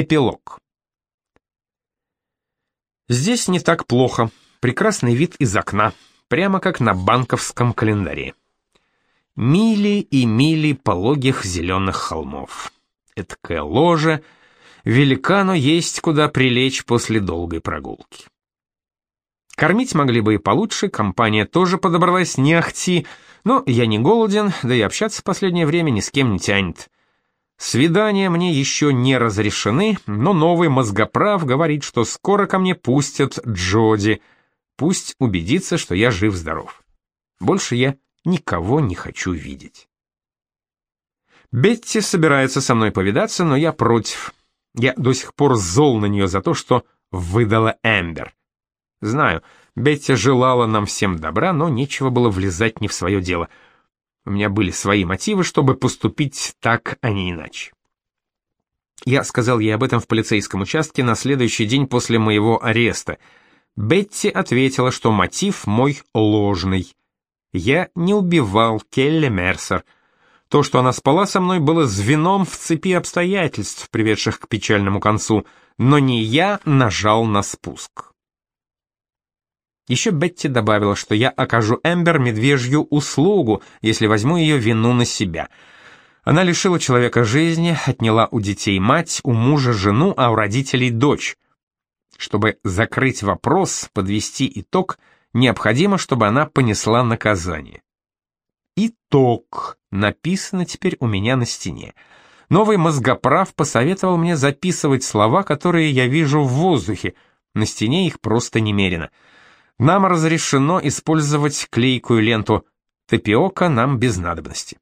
Эпилог. Здесь не так плохо. Прекрасный вид из окна, прямо как на банковском календаре. Мили и мили пологих зеленых холмов. Эдакое ложе, великану есть куда прилечь после долгой прогулки. Кормить могли бы и получше, компания тоже подобралась не ахти, но я не голоден, да и общаться в последнее время ни с кем не тянет. Свидания мне еще не разрешены, но новый мозгоправ говорит, что скоро ко мне пустят Джоди. Пусть убедится, что я жив-здоров. Больше я никого не хочу видеть. Бетти собирается со мной повидаться, но я против. Я до сих пор зол на нее за то, что выдала Эмбер. Знаю, Бетти желала нам всем добра, но нечего было влезать не в свое дело — у меня были свои мотивы, чтобы поступить так, а не иначе. Я сказал ей об этом в полицейском участке на следующий день после моего ареста. Бетти ответила, что мотив мой ложный. Я не убивал Келли Мерсер. То, что она спала со мной, было звеном в цепи обстоятельств, приведших к печальному концу, но не я нажал на спуск. Еще Бетти добавила, что я окажу Эмбер медвежью услугу, если возьму ее вину на себя. Она лишила человека жизни, отняла у детей мать, у мужа жену, а у родителей дочь. Чтобы закрыть вопрос, подвести итог, необходимо, чтобы она понесла наказание. Итог написано теперь у меня на стене. Новый мозгоправ посоветовал мне записывать слова, которые я вижу в воздухе, на стене их просто немерено — нам разрешено использовать клейкую ленту. Тапиока нам без надобности.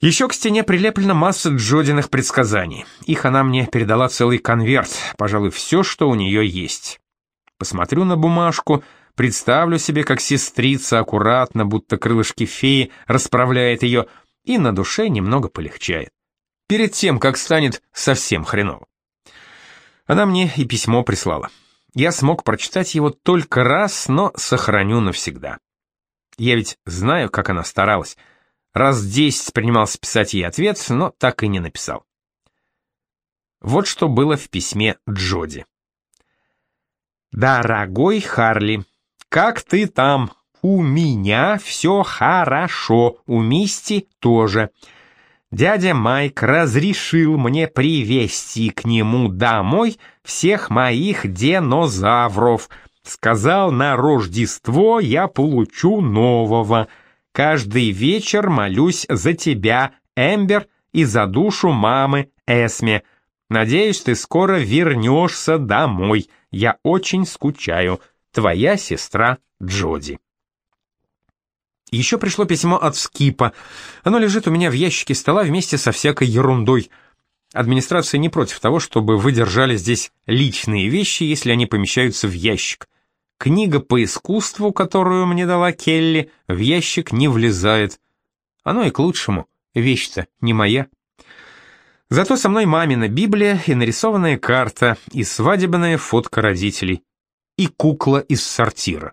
Еще к стене прилеплена масса Джодиных предсказаний. Их она мне передала целый конверт, пожалуй, все, что у нее есть. Посмотрю на бумажку, представлю себе, как сестрица аккуратно, будто крылышки феи, расправляет ее, и на душе немного полегчает. Перед тем, как станет совсем хреново. Она мне и письмо прислала. Я смог прочитать его только раз, но сохраню навсегда. Я ведь знаю, как она старалась. Раз десять принимался писать ей ответ, но так и не написал. Вот что было в письме Джоди. «Дорогой Харли, как ты там? У меня все хорошо, у Мисти тоже. Дядя Майк разрешил мне привезти к нему домой всех моих динозавров. Сказал, на Рождество я получу нового. Каждый вечер молюсь за тебя, Эмбер, и за душу мамы Эсме. Надеюсь, ты скоро вернешься домой. Я очень скучаю. Твоя сестра Джоди. Еще пришло письмо от Скипа. Оно лежит у меня в ящике стола вместе со всякой ерундой. Администрация не против того, чтобы вы держали здесь личные вещи, если они помещаются в ящик. Книга по искусству, которую мне дала Келли, в ящик не влезает. Оно и к лучшему. Вещь-то не моя. Зато со мной мамина Библия и нарисованная карта, и свадебная фотка родителей, и кукла из сортира.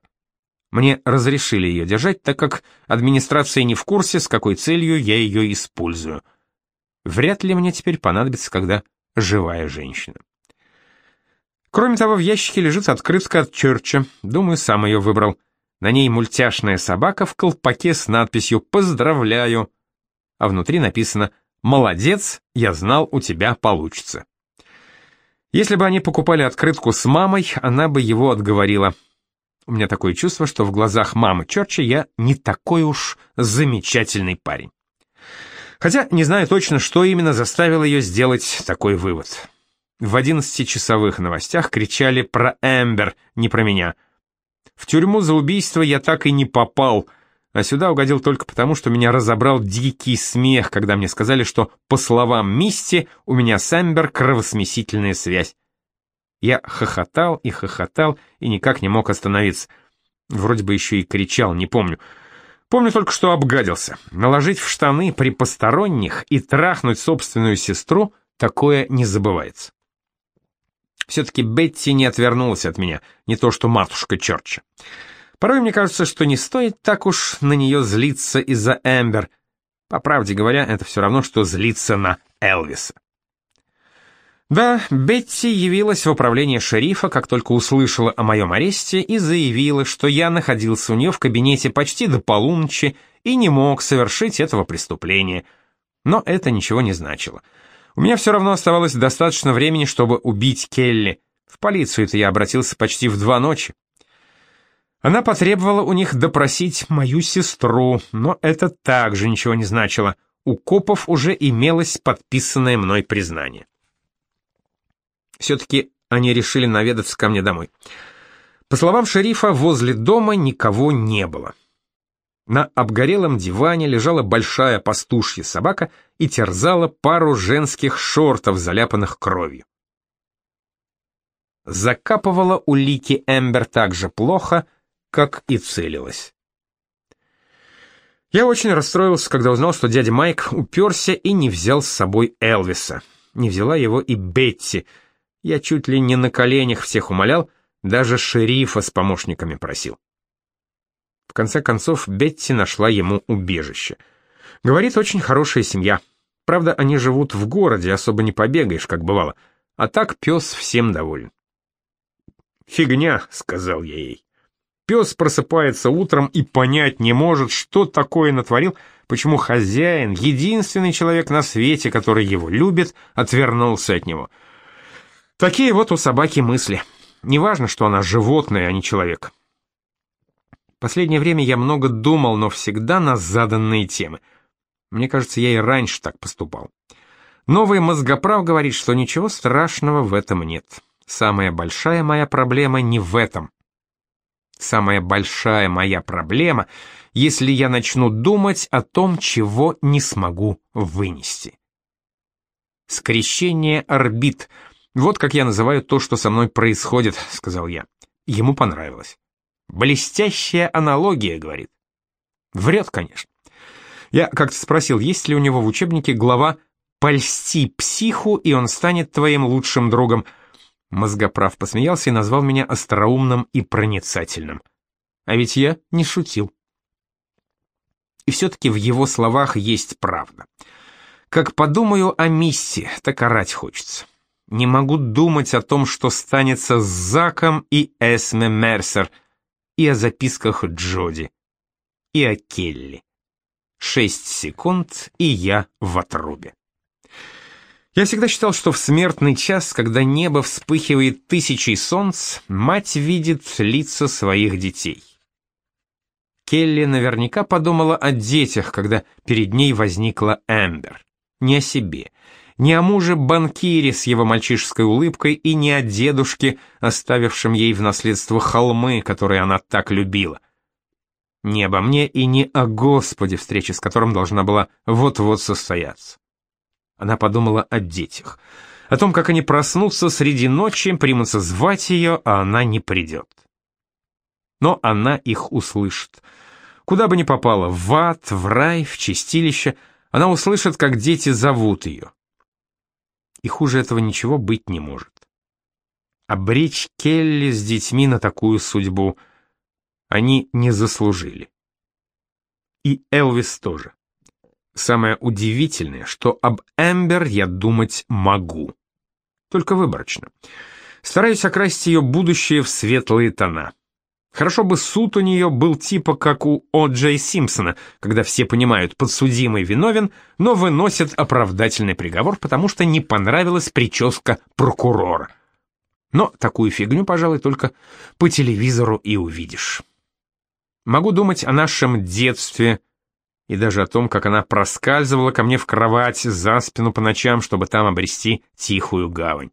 Мне разрешили ее держать, так как администрация не в курсе, с какой целью я ее использую. Вряд ли мне теперь понадобится, когда живая женщина. Кроме того, в ящике лежит открытка от Черча. Думаю, сам ее выбрал. На ней мультяшная собака в колпаке с надписью «Поздравляю». А внутри написано «Молодец, я знал, у тебя получится». Если бы они покупали открытку с мамой, она бы его отговорила. У меня такое чувство, что в глазах мамы Черча я не такой уж замечательный парень. Хотя не знаю точно, что именно заставило ее сделать такой вывод. В 11-часовых новостях кричали про Эмбер, не про меня. В тюрьму за убийство я так и не попал, а сюда угодил только потому, что меня разобрал дикий смех, когда мне сказали, что, по словам Мисти, у меня с Эмбер кровосмесительная связь. Я хохотал и хохотал и никак не мог остановиться. Вроде бы еще и кричал, не помню. Помню только, что обгадился. Наложить в штаны при посторонних и трахнуть собственную сестру — такое не забывается. Все-таки Бетти не отвернулась от меня, не то что матушка Черча. Порой мне кажется, что не стоит так уж на нее злиться из-за Эмбер. По правде говоря, это все равно, что злиться на Элвиса. Да, Бетти явилась в управление шерифа, как только услышала о моем аресте, и заявила, что я находился у нее в кабинете почти до полуночи и не мог совершить этого преступления. Но это ничего не значило. У меня все равно оставалось достаточно времени, чтобы убить Келли. В полицию-то я обратился почти в два ночи. Она потребовала у них допросить мою сестру, но это также ничего не значило. У копов уже имелось подписанное мной признание. Все-таки они решили наведаться ко мне домой. По словам шерифа, возле дома никого не было. На обгорелом диване лежала большая пастушья собака и терзала пару женских шортов, заляпанных кровью. Закапывала улики Эмбер так же плохо, как и целилась. Я очень расстроился, когда узнал, что дядя Майк уперся и не взял с собой Элвиса. Не взяла его и Бетти — я чуть ли не на коленях всех умолял, даже шерифа с помощниками просил. В конце концов, Бетти нашла ему убежище. Говорит, очень хорошая семья. Правда, они живут в городе, особо не побегаешь, как бывало. А так пес всем доволен. «Фигня», — сказал я ей. Пес просыпается утром и понять не может, что такое натворил, почему хозяин, единственный человек на свете, который его любит, отвернулся от него — Такие вот у собаки мысли. Неважно, что она животное, а не человек. Последнее время я много думал, но всегда на заданные темы. Мне кажется, я и раньше так поступал. Новый мозгоправ говорит, что ничего страшного в этом нет. Самая большая моя проблема не в этом. Самая большая моя проблема, если я начну думать о том, чего не смогу вынести. Скрещение орбит — «Вот как я называю то, что со мной происходит», — сказал я. Ему понравилось. «Блестящая аналогия», — говорит. Врет, конечно. Я как-то спросил, есть ли у него в учебнике глава «Польсти психу, и он станет твоим лучшим другом». Мозгоправ посмеялся и назвал меня остроумным и проницательным. А ведь я не шутил. И все-таки в его словах есть правда. Как подумаю о Миссе, так орать хочется не могу думать о том, что станется с Заком и Эсме Мерсер, и о записках Джоди, и о Келли. Шесть секунд, и я в отрубе. Я всегда считал, что в смертный час, когда небо вспыхивает тысячей солнц, мать видит лица своих детей. Келли наверняка подумала о детях, когда перед ней возникла Эмбер. Не о себе не о муже-банкире с его мальчишеской улыбкой и не о дедушке, оставившем ей в наследство холмы, которые она так любила. Не обо мне и не о Господе, встреча с которым должна была вот-вот состояться. Она подумала о детях, о том, как они проснутся среди ночи, примутся звать ее, а она не придет. Но она их услышит. Куда бы ни попала, в ад, в рай, в чистилище, она услышит, как дети зовут ее и хуже этого ничего быть не может. Обречь Келли с детьми на такую судьбу они не заслужили. И Элвис тоже. Самое удивительное, что об Эмбер я думать могу. Только выборочно. Стараюсь окрасить ее будущее в светлые тона. Хорошо бы суд у нее был типа как у О. Джей Симпсона, когда все понимают, подсудимый виновен, но выносят оправдательный приговор, потому что не понравилась прическа прокурора. Но такую фигню, пожалуй, только по телевизору и увидишь. Могу думать о нашем детстве и даже о том, как она проскальзывала ко мне в кровать за спину по ночам, чтобы там обрести тихую гавань.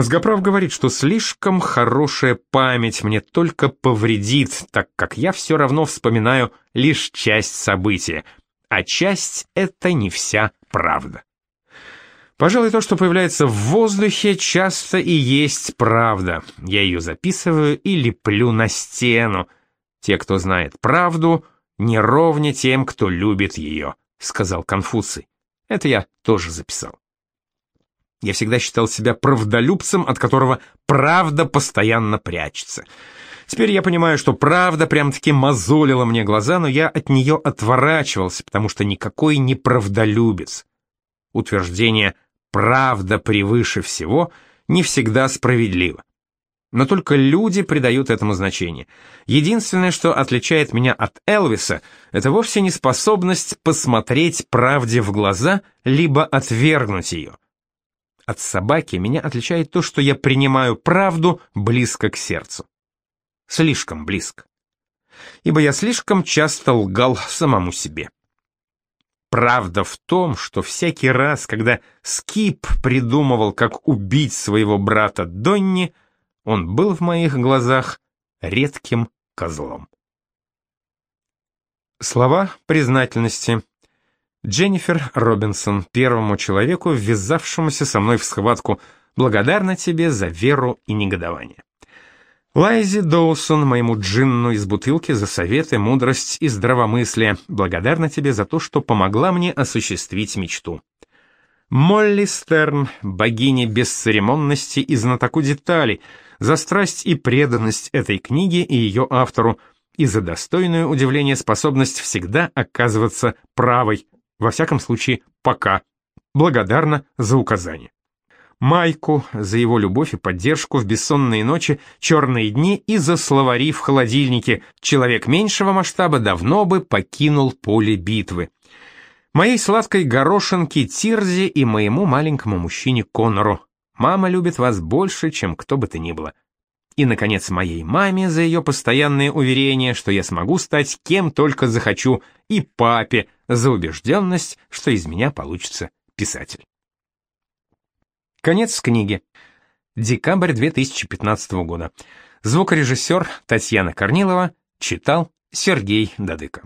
Мозгоправ говорит, что слишком хорошая память мне только повредит, так как я все равно вспоминаю лишь часть события, а часть — это не вся правда. Пожалуй, то, что появляется в воздухе, часто и есть правда. Я ее записываю и леплю на стену. Те, кто знает правду, не ровня тем, кто любит ее, сказал Конфуций. Это я тоже записал. Я всегда считал себя правдолюбцем, от которого правда постоянно прячется. Теперь я понимаю, что правда прям-таки мозолила мне глаза, но я от нее отворачивался, потому что никакой не правдолюбец. Утверждение «правда превыше всего» не всегда справедливо. Но только люди придают этому значение. Единственное, что отличает меня от Элвиса, это вовсе не способность посмотреть правде в глаза, либо отвергнуть ее. От собаки меня отличает то, что я принимаю правду близко к сердцу. Слишком близко. Ибо я слишком часто лгал самому себе. Правда в том, что всякий раз, когда Скип придумывал, как убить своего брата Донни, он был в моих глазах редким козлом. Слова признательности. Дженнифер Робинсон, первому человеку, ввязавшемуся со мной в схватку, благодарна тебе за веру и негодование. Лайзи Доусон, моему джинну из бутылки, за советы, мудрость и здравомыслие, благодарна тебе за то, что помогла мне осуществить мечту. Молли Стерн, богиня бесцеремонности и знатоку деталей, за страсть и преданность этой книге и ее автору, и за достойную удивление способность всегда оказываться правой, во всяком случае, пока. Благодарна за указание. Майку за его любовь и поддержку в бессонные ночи, черные дни и за словари в холодильнике. Человек меньшего масштаба давно бы покинул поле битвы. Моей сладкой горошинке Тирзе и моему маленькому мужчине Конору. Мама любит вас больше, чем кто бы то ни было. И, наконец, моей маме за ее постоянные уверения, что я смогу стать кем только захочу, и папе за убежденность, что из меня получится писатель. Конец книги. Декабрь 2015 года. Звукорежиссер Татьяна Корнилова читал Сергей Дадыко.